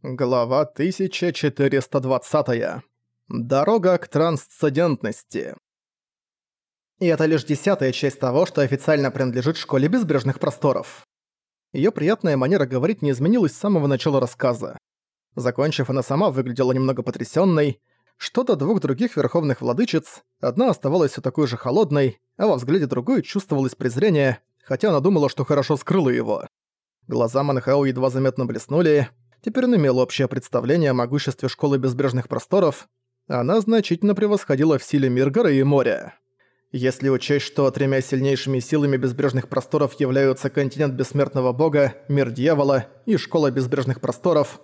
Глава 1420. Дорога к трансцендентности. И это лишь десятая часть того, что официально принадлежит школе безбрежных просторов. Её приятная манера говорить не изменилась с самого начала рассказа. Закончив, она сама выглядела немного потрясённой. Что до двух других верховных владычиц, одна оставалась всё такой же холодной, а во взгляде другой чувствовалось презрение, хотя она думала, что хорошо скрыла его. Глаза Манхау едва заметно блеснули, Теперь он имел общее представление о могуществе Школы Безбрежных Просторов, она значительно превосходила в силе мир горы и моря. Если учесть, что тремя сильнейшими силами Безбрежных Просторов являются континент Бессмертного Бога, мир Дьявола и Школа Безбрежных Просторов,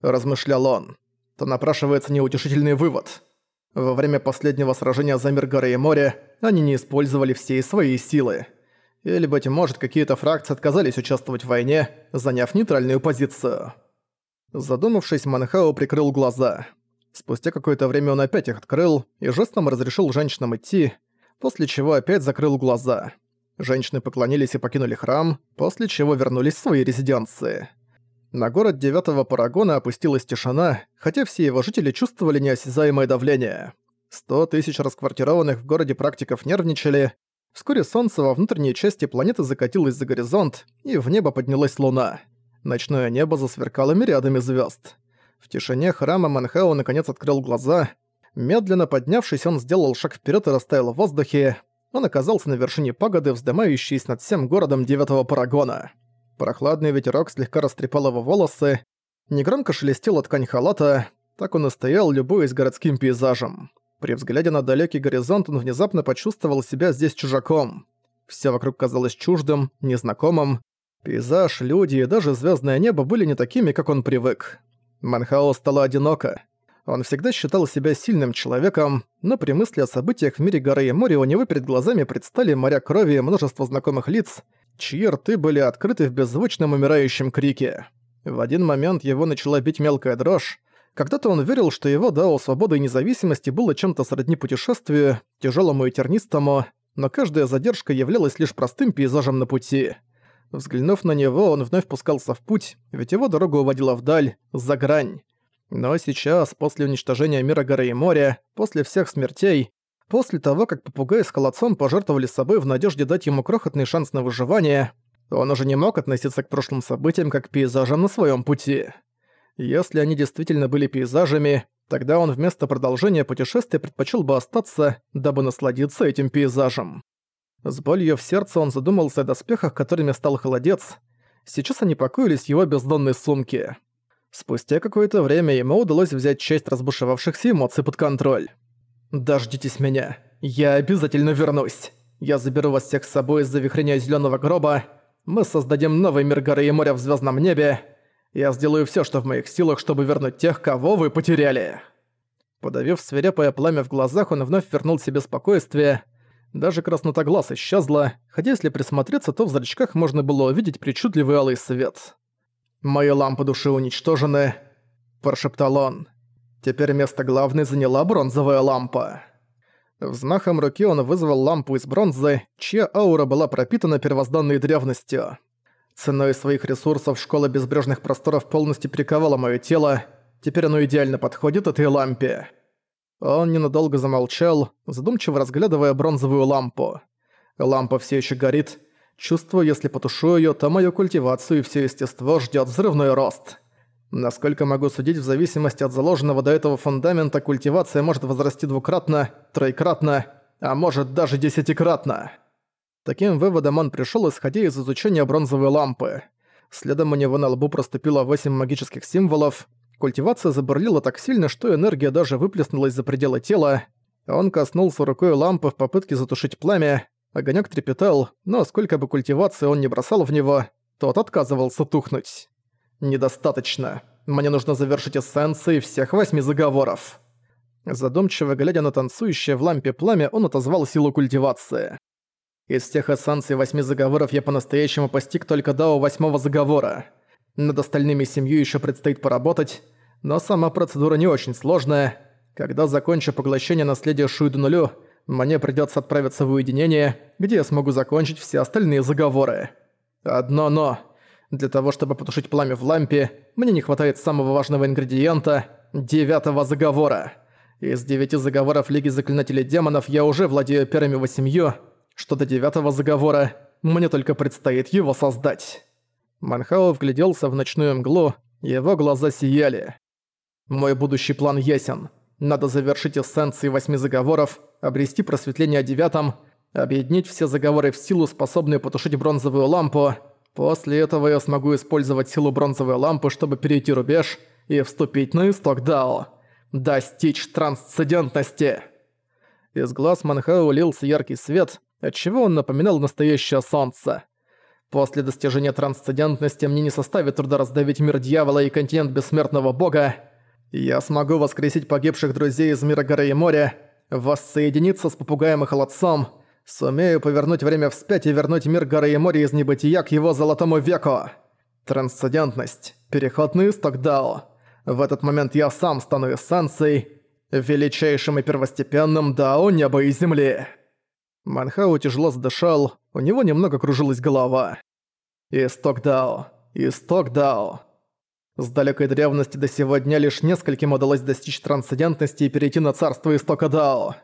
размышлял он, то напрашивается неутешительный вывод. Во время последнего сражения за мир горы и моря они не использовали все свои силы. Или, быть может, какие-то фракции отказались участвовать в войне, заняв нейтральную позицию. Задумавшись, Манхао прикрыл глаза. Спустя какое-то время он опять их открыл и жестом разрешил женщинам идти, после чего опять закрыл глаза. Женщины поклонились и покинули храм, после чего вернулись в свои резиденции. На город девятого парагона опустилась тишина, хотя все его жители чувствовали неосязаемое давление. Сто тысяч расквартированных в городе практиков нервничали. Вскоре солнце во внутренней части планеты закатилось за горизонт, и в небо поднялась луна. Ночное небо засверкало мириадами звезд. В тишине храма Манхао наконец открыл глаза. Медленно поднявшись, он сделал шаг вперед и растаял в воздухе. Он оказался на вершине пагоды, вздымающейся над всем городом Девятого Парагона. Прохладный ветерок слегка растрепал его волосы. Негромко шелестела ткань халата. Так он и стоял, любуясь городским пейзажем. При взгляде на далекий горизонт он внезапно почувствовал себя здесь чужаком. Все вокруг казалось чуждым, незнакомым. Пейзаж, люди и даже звездное небо были не такими, как он привык. Манхао стало одиноко. Он всегда считал себя сильным человеком, но при мысли о событиях в мире горы и моря у него перед глазами предстали моря крови и множество знакомых лиц, чьи рты были открыты в беззвучном умирающем крике. В один момент его начала бить мелкая дрожь. Когда-то он верил, что его дао свободы и независимости было чем-то сродни путешествию, тяжелому и тернистому, но каждая задержка являлась лишь простым пейзажем на пути — Взглянув на него, он вновь пускался в путь, ведь его дорога уводила вдаль, за грань. Но сейчас, после уничтожения мира горы и моря, после всех смертей, после того, как попугай с холодцом пожертвовали собой в надежде дать ему крохотный шанс на выживание, он уже не мог относиться к прошлым событиям как к пейзажам на своем пути. Если они действительно были пейзажами, тогда он вместо продолжения путешествия предпочел бы остаться, дабы насладиться этим пейзажем. С болью в сердце он задумался о доспехах, которыми стал холодец. Сейчас они покоились в его бездонной сумке. Спустя какое-то время ему удалось взять часть разбушевавшихся эмоций под контроль. «Дождитесь меня. Я обязательно вернусь. Я заберу вас всех с собой из завихрения зеленого гроба. Мы создадим новый мир горы и моря в звездном небе. Я сделаю все, что в моих силах, чтобы вернуть тех, кого вы потеряли». Подавив свирепое пламя в глазах, он вновь вернул себе спокойствие, даже краснотоглаз исчезла, хотя если присмотреться, то в зрачках можно было увидеть причудливый алый свет. «Мои лампы души уничтожены», – прошептал он. Теперь место главной заняла бронзовая лампа. Взмахом руки он вызвал лампу из бронзы, чья аура была пропитана первозданной древностью. Ценой своих ресурсов Школа Безбрежных Просторов полностью приковала мое тело, теперь оно идеально подходит этой лампе. Он ненадолго замолчал, задумчиво разглядывая бронзовую лампу. Лампа все еще горит. Чувствую, если потушу ее, то мою культивацию и все естество ждет взрывной рост. Насколько могу судить, в зависимости от заложенного до этого фундамента, культивация может возрасти двукратно, тройкратно, а может даже десятикратно. Таким выводом он пришел, исходя из изучения бронзовой лампы. Следом у него на лбу проступило восемь магических символов, Культивация забурлила так сильно, что энергия даже выплеснулась за пределы тела. Он коснулся рукой лампы в попытке затушить пламя. Огонёк трепетал, но сколько бы культивации он не бросал в него, тот отказывался тухнуть. «Недостаточно. Мне нужно завершить эссенции всех восьми заговоров». Задумчиво глядя на танцующее в лампе пламя, он отозвал силу культивации. Из тех эссенций восьми заговоров я по-настоящему постиг только дао восьмого заговора. Над остальными семью еще предстоит поработать, но сама процедура не очень сложная. Когда закончу поглощение наследия Шуйду нулю, мне придется отправиться в уединение, где я смогу закончить все остальные заговоры. Одно «но». Для того, чтобы потушить пламя в лампе, мне не хватает самого важного ингредиента — девятого заговора. Из девяти заговоров Лиги Заклинателей Демонов я уже владею первыми восемью. Что до девятого заговора, мне только предстоит его создать. Манхао вгляделся в ночную мглу, его глаза сияли. Мой будущий план ясен. Надо завершить эссенции восьми заговоров, обрести просветление о девятом, объединить все заговоры в силу, способную потушить бронзовую лампу. После этого я смогу использовать силу бронзовой лампы, чтобы перейти рубеж и вступить на исток Дао. Достичь трансцендентности. Из глаз Манхау лился яркий свет, отчего он напоминал настоящее солнце. После достижения трансцендентности мне не составит труда раздавить мир дьявола и континент бессмертного бога. Я смогу воскресить погибших друзей из мира горы и моря, воссоединиться с попугаем и холодцом, сумею повернуть время вспять и вернуть мир горы и моря из небытия к его золотому веку. Трансцендентность. Переход на исток Дао. В этот момент я сам стану эссенцией, величайшим и первостепенным Дао неба и земли. Манхау тяжело задышал, у него немного кружилась голова. Исток Дао. Исток Дао. С далекой древности до сегодня лишь нескольким удалось достичь трансцендентности и перейти на царство Истока Дао.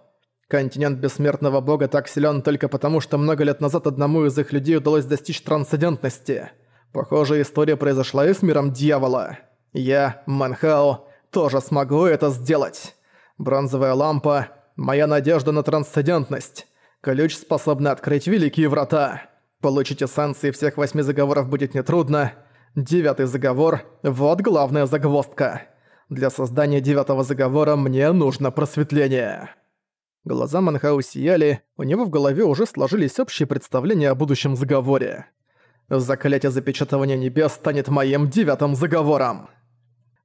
Континент Бессмертного Бога так силен только потому, что много лет назад одному из их людей удалось достичь трансцендентности. Похоже, история произошла и с миром Дьявола. Я, Манхао, тоже смогу это сделать. Бронзовая лампа – моя надежда на трансцендентность. Ключ, способный открыть великие врата. Получить эссенции всех восьми заговоров будет нетрудно. Девятый заговор – вот главная загвоздка. Для создания девятого заговора мне нужно просветление. Глаза Манхау сияли, у него в голове уже сложились общие представления о будущем заговоре. Заклятие запечатывания небес станет моим девятым заговором.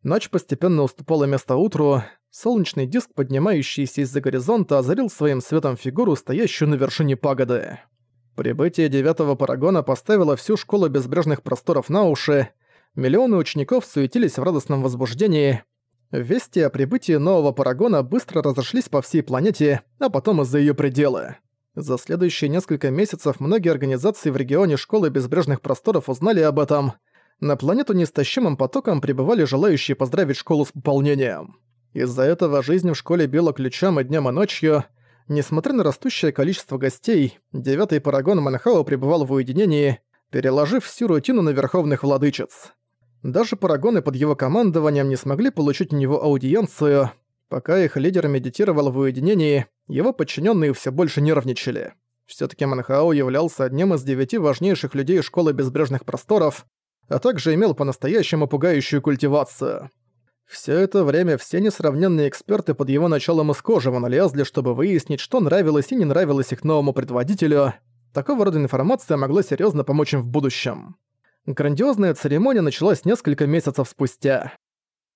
Ночь постепенно уступала место утру, солнечный диск, поднимающийся из-за горизонта, озарил своим светом фигуру, стоящую на вершине пагоды. Прибытие девятого парагона поставило всю школу безбрежных просторов на уши, миллионы учеников суетились в радостном возбуждении. Вести о прибытии нового парагона быстро разошлись по всей планете, а потом и за её пределы. За следующие несколько месяцев многие организации в регионе школы безбрежных просторов узнали об этом – на планету неистощимым потоком прибывали желающие поздравить школу с пополнением. Из-за этого жизнь в школе била ключом и днем, и ночью. Несмотря на растущее количество гостей, девятый парагон Манхао пребывал в уединении, переложив всю рутину на верховных владычиц. Даже парагоны под его командованием не смогли получить у него аудиенцию. Пока их лидер медитировал в уединении, его подчиненные все больше нервничали. все таки Манхао являлся одним из девяти важнейших людей Школы Безбрежных Просторов, а также имел по-настоящему пугающую культивацию. Все это время все несравненные эксперты под его началом из кожи налезли, чтобы выяснить, что нравилось и не нравилось их новому предводителю. Такого рода информация могла серьезно помочь им в будущем. Грандиозная церемония началась несколько месяцев спустя.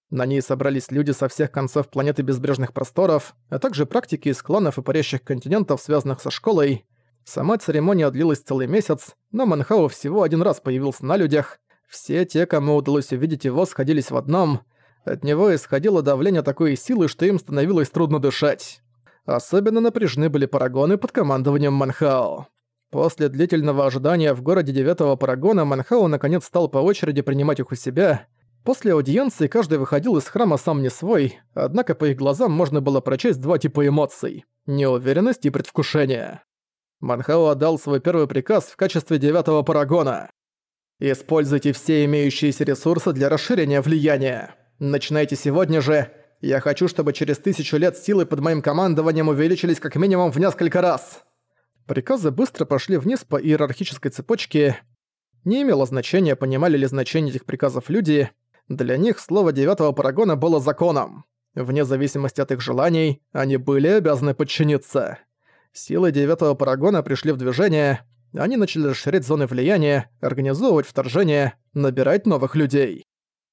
На ней собрались люди со всех концов планеты безбрежных просторов, а также практики из кланов и парящих континентов, связанных со школой. Сама церемония длилась целый месяц, но Манхао всего один раз появился на людях, все те, кому удалось увидеть его, сходились в одном. От него исходило давление такой силы, что им становилось трудно дышать. Особенно напряжены были парагоны под командованием Манхао. После длительного ожидания в городе девятого парагона Манхао наконец стал по очереди принимать их у себя. После аудиенции каждый выходил из храма сам не свой, однако по их глазам можно было прочесть два типа эмоций – неуверенность и предвкушение. Манхао отдал свой первый приказ в качестве девятого парагона. Используйте все имеющиеся ресурсы для расширения влияния. Начинайте сегодня же. Я хочу, чтобы через тысячу лет силы под моим командованием увеличились как минимум в несколько раз. Приказы быстро пошли вниз по иерархической цепочке. Не имело значения, понимали ли значение этих приказов люди. Для них слово девятого парагона было законом. Вне зависимости от их желаний, они были обязаны подчиниться. Силы девятого парагона пришли в движение, они начали расширять зоны влияния, организовывать вторжение, набирать новых людей.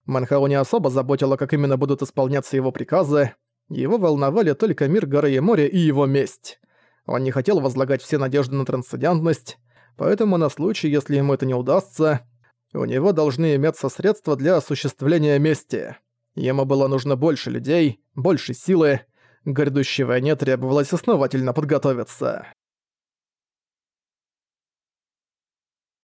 Манхау не особо заботило, как именно будут исполняться его приказы. Его волновали только мир горы и моря и его месть. Он не хотел возлагать все надежды на трансцендентность, поэтому на случай, если ему это не удастся, у него должны иметься средства для осуществления мести. Ему было нужно больше людей, больше силы. К грядущей войне требовалось основательно подготовиться.